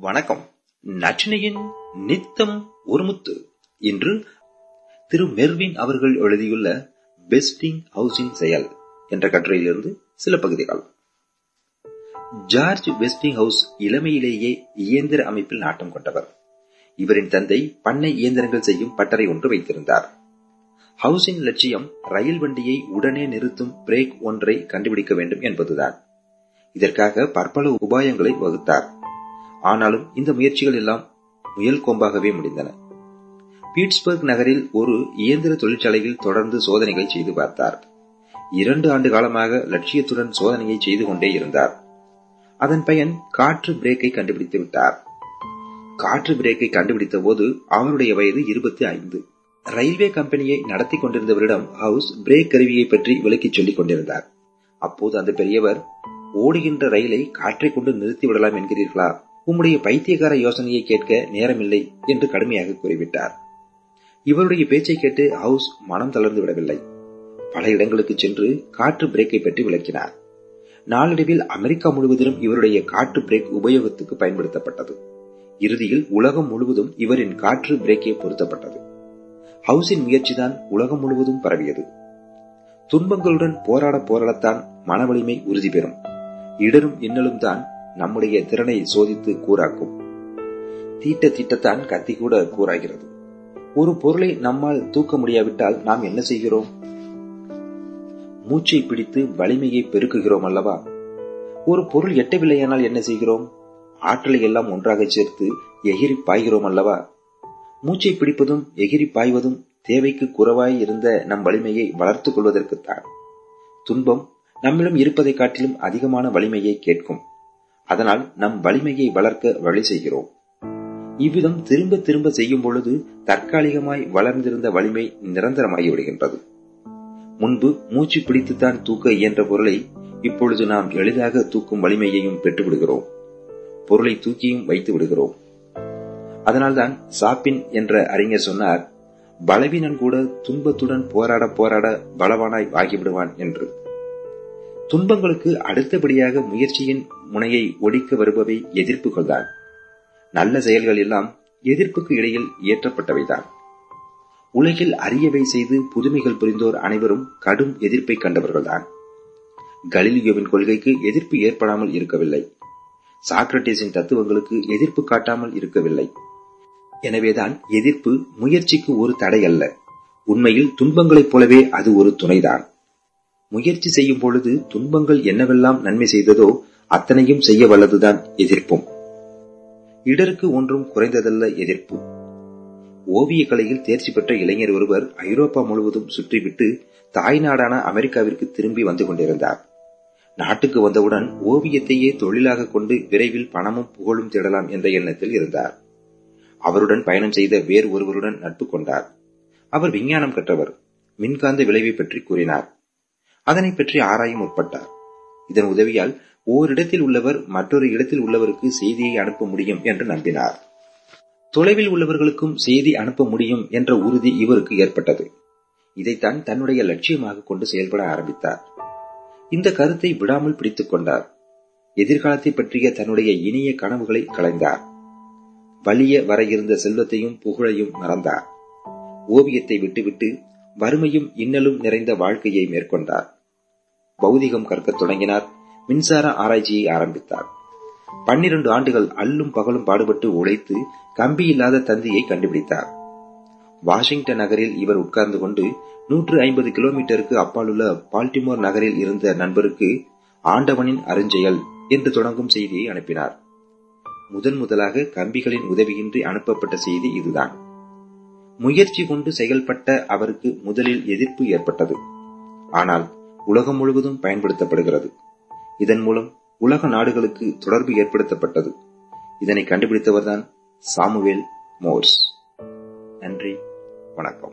வணக்கம். நச்சினையின் நித்தம் ஒருமுத்து இன்று திரு மெர்வின் அவர்கள் எழுதியுள்ள பெஸ்டிங் ஹவுசிங் செயல் என்ற கட்டுரையிலிருந்து சில பகுதிகள். ஜார்ஜ் வெஸ்டிங் ஹவுஸ் இளமையிலேயே இயந்திர அமைப்பில் நாட்டம் கொண்டவர். இவரின் தந்தை பண்ணை இயந்திரங்கள் செய்யும் பட்டறை ஒன்று வைத்திருந்தார். ஹவுசின் லட்சியம் ரயில் வண்டியை உடனே நிறுத்தும் பிரேக் ஒன்றை கண்டுபிடிக்க வேண்டும் என்பதுதான். இதற்காக பற்பல உபாயங்களை வகுத்தார். ஆனாலும் இந்த முயற்சிகள் எல்லாம் முயல் கொம்பாகவே முடிந்தன. பீட்ஸ்பர்க் நகரில் ஒரு இயந்திர தொழிற்சாலையில் தொடர்ந்து சோதனைகள் செய்து பார்த்தார். இரண்டு ஆண்டு காலமாக லட்சியத்துடன் சோதனையை செய்து கொண்டே இருந்தார். அதன் பயன் காற்று பிரேக்கை கண்டுபிடித்து விட்டார். காற்று பிரேக்கை கண்டுபிடித்த போது அவருடைய வயது இருபத்தி ஐந்து. ரயில்வே கம்பெனியை நடத்தி கொண்டிருந்தவரிடம் ஹவுஸ் பிரேக் கருவியை பற்றி விளக்கிச் சொல்லிக் கொண்டிருந்தார். அப்போது அந்த பெரியவர் ஓடுகின்ற ரயிலை காற்றை கொண்டு நிறுத்தி விடலாம் என்கிறீர்களா? உம்முடைய பைத்தியகார யோசனையை கேட்க நேரமில்லை என்று கடுமையாக கூறிவிட்டார். இவருடைய பேச்சை கேட்டு ஹவுஸ் மனம் தளர்ந்து விடவில்லை. பல இடங்களுக்கு சென்று காற்று பிரேக்கை பற்றி விளக்கினார். நாளடைவில் அமெரிக்கா முழுவதிலும் இவருடைய காற்று பிரேக் உபயோகத்துக்கு பயன்படுத்தப்பட்டது. இறுதியில் உலகம் முழுவதும் இவரின் காற்று பிரேக்கே பொருத்தப்பட்டது. ஹவுஸின் முயற்சிதான் உலகம் முழுவதும் பரவியது. துன்பங்களுடன் போராட போராடத்தான் மன வலிமை உறுதி பெறும். இடரும் இன்னலும் தான் நம்முடைய திறனை சோதித்து கூறாக்கும். தீட்ட தீட்டத்தான் கத்தி கூட கூறாகிறது. ஒரு பொருளை நம்மால் தூக்க முடியாவிட்டால் நாம் என்ன செய்கிறோம்? மூச்சை பிடித்து வலிமையை பெருக்குகிறோம் அல்லவா? ஒரு பொருள் எட்டவில்லையானால் என்ன செய்கிறோம்? ஆற்றலை எல்லாம் ஒன்றாக சேர்த்து எகிரி பாய்கிறோம் அல்லவா? மூச்சை பிடிப்பதும் எகிரி பாய்வதும் தேவைக்கு குறைவாய் இருந்த நம் வலிமையை வளர்த்துக் கொள்வதற்குத்தான். துன்பம் நம்மிடம் இருப்பதை காட்டிலும் அதிகமான வலிமையை கேட்கும். அதனால் நம் வலிமையை வளர்க்க வழி செய்கிறோம். இவ்விதம் திரும்ப திரும்ப செய்யும் பொழுது தற்காலிகமாய் வளர்ந்திருந்த வலிமை நிரந்தரமாகி விடுகின்றது முன்பு மூச்சு பிடித்துத்தான் தூக்க இயன்ற பொருளை இப்பொழுது நாம் எளிதாக தூக்கும் வலிமையையும் பெற்றுவிடுகிறோம். பொருளை தூக்கியும் வைத்து விடுகிறோம். அதனால்தான் சாப்பின் என்ற அறிஞர் சொன்னார் பலவீனன் கூட துன்பத்துடன் போராட போராட பலவானாய் ஆகிவிடுவான் என்று. துன்பங்களுக்கு அடுத்தபடியாக முயற்சியின் முனையை ஒடிக்க வருபவை எதிர்ப்புகள்தான். நல்ல செயல்கள் எல்லாம் எதிர்ப்புக்கு இடையில் இயற்றப்பட்டவைதான். உலகில் அரியவை செய்து புதுமைகள் புரிந்தோர் அனைவரும் கடும் எதிர்ப்பை கண்டவர்கள்தான். கலிலியோவின் கொள்கைக்கு எதிர்ப்பு ஏற்படாமல் இருக்கவில்லை. சாக்ரட்டிஸின் தத்துவங்களுக்கு எதிர்ப்பு காட்டாமல் இருக்கவில்லை. எனவேதான் எதிர்ப்பு முயற்சிக்கு ஒரு தடை அல்ல. உண்மையில் துன்பங்களைப் போலவே அது ஒரு துணைதான். முயற்சி செய்யும் பொழுது துன்பங்கள் என்னவெல்லாம் நன்மை செய்ததோ அத்தனையும் செய்ய வல்லதுதான் எதிர்ப்பும். இடருக்கு ஒன்றும் குறைந்ததல்ல எதிர்ப்பு. ஓவிய கலையில் தேர்ச்சி பெற்ற இளைஞர் ஒருவர் ஐரோப்பா முழுவதும் சுற்றிவிட்டு தாய் நாடான அமெரிக்காவிற்கு திரும்பி வந்து கொண்டிருந்தார். நாட்டுக்கு வந்தவுடன் ஓவியத்தையே தொழிலாக கொண்டு விரைவில் பணமும் புகழும் தேடலாம் என்ற எண்ணத்தில் இருந்தார். அவருடன் பயணம் செய்த வேறு ஒருவருடன் நட்பு கொண்டார். அவர் விஞ்ஞானம் கற்றவர். மின்காந்த விளைவை பற்றி கூறினார். அதனை பற்றி ஆராய முற்பட்டார். இதன் உதவியால் ஓரிடத்தில் உள்ளவர் மற்றொரு இடத்தில் உள்ளவருக்கு செய்தியை அனுப்ப முடியும் என்று நம்பினார். தொலைவில் உள்ளவர்களுக்கும் செய்தி அனுப்ப முடியும் என்ற உறுதி இவருக்கு ஏற்பட்டது. இதைத்தான் தன்னுடைய லட்சியமாக கொண்டு செயல்பட ஆரம்பித்தார். இந்த கருத்தை விடாமல் பிடித்துக் கொண்டார். எதிர்காலத்தை பற்றிய தன்னுடைய இனிய கனவுகளை களைந்தார். வலிய வர இருந்த செல்வத்தையும் புகழையும் மறந்தார். ஓவியத்தை விட்டுவிட்டு வறுமையும் இன்னலும் நிறைந்த வாழ்க்கையை மேற்கொண்டார். பௌதிகம் கற்கத் தொடங்கினார். மின்சார ஆராய்ச்சியை ஆரம்பித்தார். பன்னிரண்டு ஆண்டுகள் அல்லும் பகலும் பாடுபட்டு உழைத்து கம்பி இல்லாத தந்தியை கண்டுபிடித்தார். வாஷிங்டன் நகரில் இவர் உட்கார்ந்து கொண்டு நூற்று ஐம்பது கிலோமீட்டருக்கு அப்பாலுள்ள பால்டிமோர் நகரில் இருந்த நண்பருக்கு ஆண்டவனின் அருஞ்செயல் என்று தொடங்கும் செய்தியை அனுப்பினார். முதன் முதலாக கம்பிகளின் உதவியின்றி அனுப்பப்பட்ட செய்தி இதுதான். முயற்சி கொண்டு செயல்பட்ட அவருக்கு முதலில் எதிர்ப்பு ஏற்பட்டது. ஆனால் உலகம் முழுவதும் பயன்படுத்தப்படுகிறது. இதன் மூலம் உலக நாடுகளுக்கு தொடர்பு ஏற்படுத்தப்பட்டது. இதனை கண்டுபிடித்தவர்தான் சாமுவேல் மோர்ஸ். நன்றி வணக்கம்.